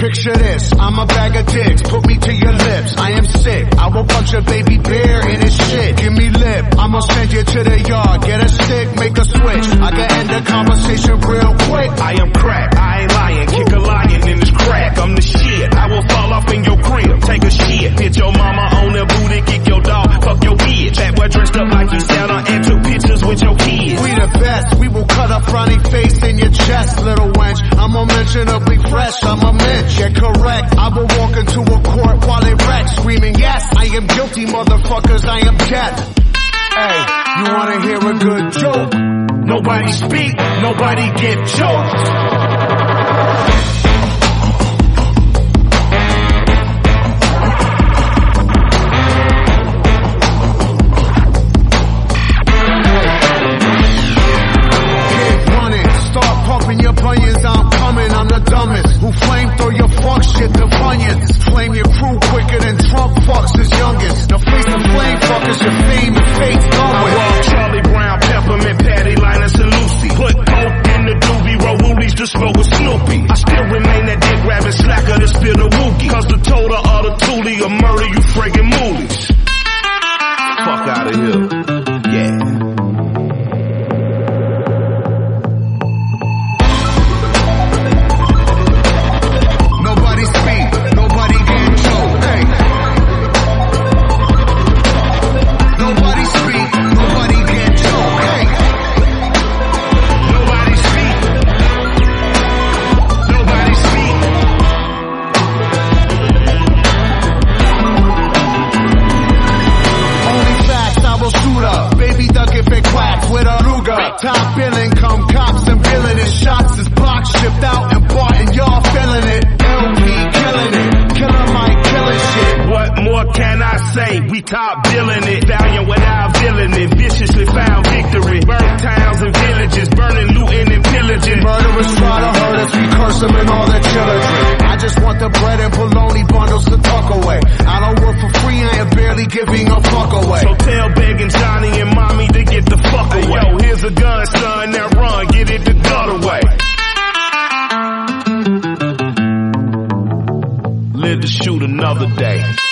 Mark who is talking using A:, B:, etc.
A: Picture this, I'm a bag of dicks, put me to your lips. I am sick, I will punch a baby bear in his shit. Give me lip, I'ma send you to the yard. Get a stick, make a switch. I can end the conversation real quick.
B: I am crack, I ain't lying. Kick a lion in his crack. I'm the shit. I will fall off in your crib. Take a shit. Hit your mama on the booty. Kick your dog. Fuck your bitch. That boy dressed up like he Santa and took pictures with your kids.
A: We the best, we will cut a frowny face your chest, little wench. I'm unmentionably fresh, I'm a mensch. Yeah, correct. I will walk into a court while wrecks, screaming, yes, I am guilty, motherfuckers, I am dead. Hey, you wanna hear a good joke?
B: Nobody speak, nobody get choked.
A: cops and feeling it. Shots is blocks shipped out and bought and y'all feeling it. El-P killing it. Killer Mike killing shit. What more can I say? We top billing it. Valiant
B: without
A: villain
B: it. Viciously found victory. Burnt towns and villages. Burning, looting and pillaging. Murderers try to hurt us. We curse them and all their children. I just want the bread and bologna bundles to tuck away. I don't work for free. I am barely giving a
A: fuck away. So tell begging Johnny and mommy to get the fuck away. Hey, yo, here's a gun, son. Now the day.